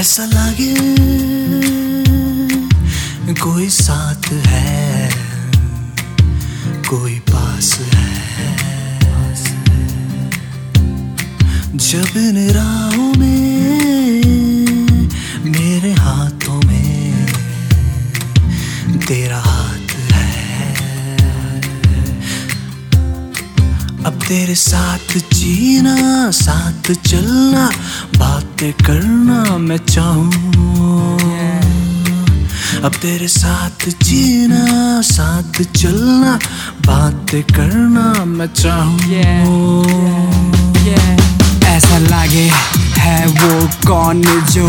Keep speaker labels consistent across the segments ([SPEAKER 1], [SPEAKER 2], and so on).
[SPEAKER 1] ऐसा लगे कोई साथ है कोई पास है। जब इन राहों में तेरे साथ जीना, साथ चलना, बातें करना मैं चाहूँ। अब तेरे साथ जीना, साथ चलना, बातें करना मैं चाहूँ।
[SPEAKER 2] ऐसा लागे है वो कौन जो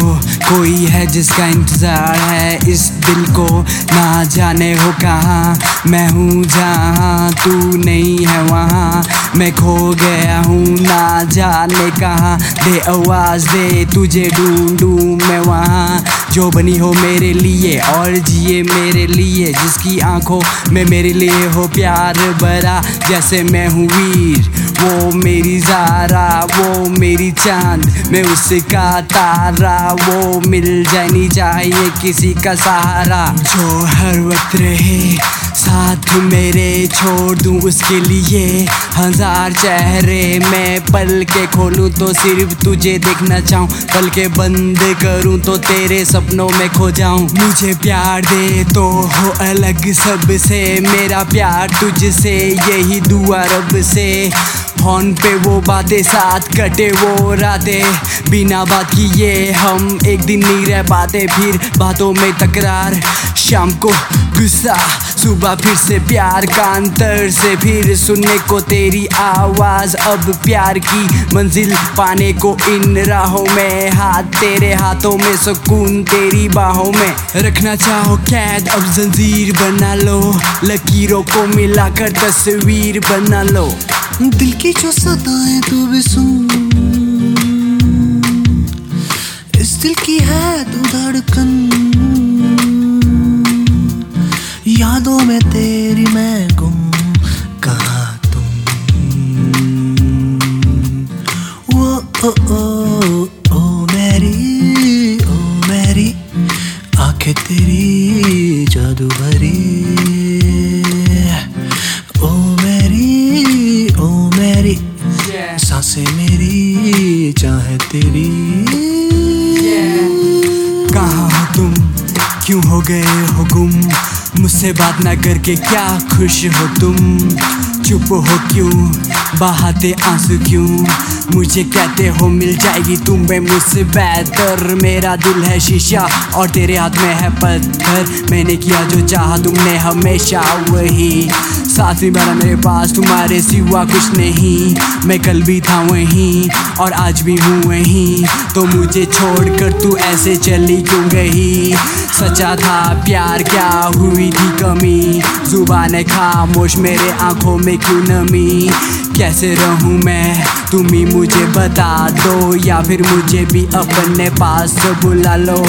[SPEAKER 2] कोई है जिसका इंतज़ार है इस दिल को? ना जाने हो कहाँ मैं हूँ जहाँ, तू नहीं है वहाँ। मैं खो गया हूँ, ना जाने कहाँ। दे आवाज़ दे, तुझे ढूंढूं मैं वहाँ। जो बनी हो मेरे लिए और जिए मेरे लिए। जिसकी आँखों में मेरे लिए हो प्यार भरा, जैसे मैं हूँ वीर। मेरी जारा, वो मेरी चाँद। मैं उसका तारा, वो मिल जानी चाहिए किसी का सहारा। जो हर वक्त रहे साथ मेरे छोड़ दूँ उसके लिए। हज़ार चेहरे मैं पल के खोलूँ तो सिर्फ़ तुझे देखना चाहूँ। पल के बंद करूँ तो तेरे सपनों में खो जाऊँ। मुझे प्यार दे तो हो अलग सबसे। मेरा प्यार तुझसे, यही दुआ रब से। फ़ोन पे वो बातें साथ कटे वो रातें। बिना बात किए हम एक दिन नहीं रह पाते। फिर बातों में तकरार, शाम को गुस्सा। सुबह फिर से प्यार का अंतर से फिर सुनने को तेरी आवाज़। अब प्यार की मंजिल पाने को इन राहों में हाथ तेरे हाथों में सुकून तेरी बाहों में। रखना चाहो कैद, अब जंजीर बना लो। लकीरों को मिलाकर तस्वीर बना लो।
[SPEAKER 1] दिल की जो सदाएँ तू भी सुन। इस दिल की है तू धड़कन। यादों में तेरी मैं गुम। कहा तुम? वो ओ ओ ओ मेरी ओ मेरी आँखें तेरी जादू भरी ओ मेरी ओ मेरी साँसें मेरी चाहे तेरी।
[SPEAKER 2] कहाँ हो तुम? क्यों हो गए हो गुम? मुझसे बात ना करके क्या खुश हो तुम? चुप हो क्यों? बहाते आँसू क्यों? मुझे कहते हो, मिल जाएगी तुम तुम्हें मुझसे बेहतर। मेरा दिल है शीशा और तेरे हाथ में है पत्थर। मैंने किया जो चाहा, तुमने हमेशा वही साथ बार मेरे पास, तुम्हारे सिवा कुछ नहीं। मैं कल भी था वहीं और आज भी हूँ वहीं। तो मुझे छोड़कर तू ऐसे चली क्यों गई? सचा था, प्यार क्या हुई थी कमी? ज़ुबान खामोश, मेरे आँखों में क्यों नमी? कैसे रहूँ मैं? तुम ही मुझे बता दो, या फिर मुझे भी अपने पास बुला लो।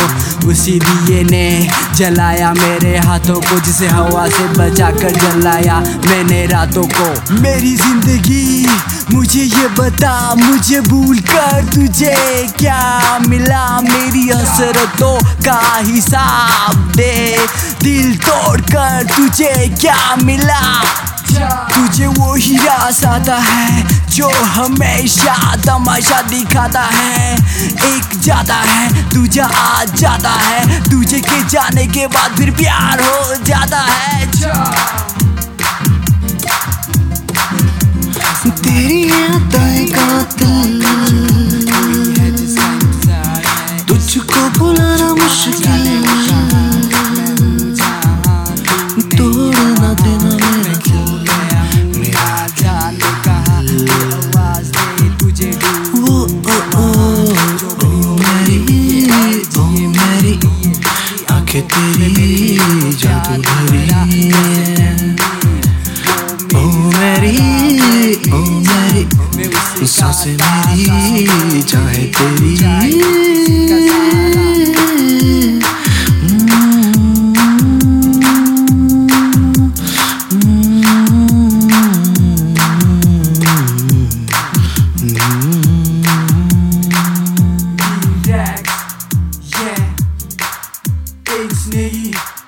[SPEAKER 2] उसी दिए ने जलाया मेरे हाथों को, जिसे हवा से बचा कर जलाया मैंने रातों को। मेरी ज़िंदगी, मुझे ये बता, मुझे भूल कर तुझे क्या मिला? मेरी हसरतों का हिसाब दे, दिल तोड़ कर तुझे क्या मिला? तुझे वो ही रास आता है जो हमेशा तमाशा दिखाता है। एक ज़्यादा है, दूजा आ जाता है। तुझे के जाने के बाद फिर प्यार हो जाता है।
[SPEAKER 1] आँखें तेरी जादू भरी। ओ मेरी ओ मेरी साँसें मेरी चाहे तेरी।
[SPEAKER 2] Mistakes नहीं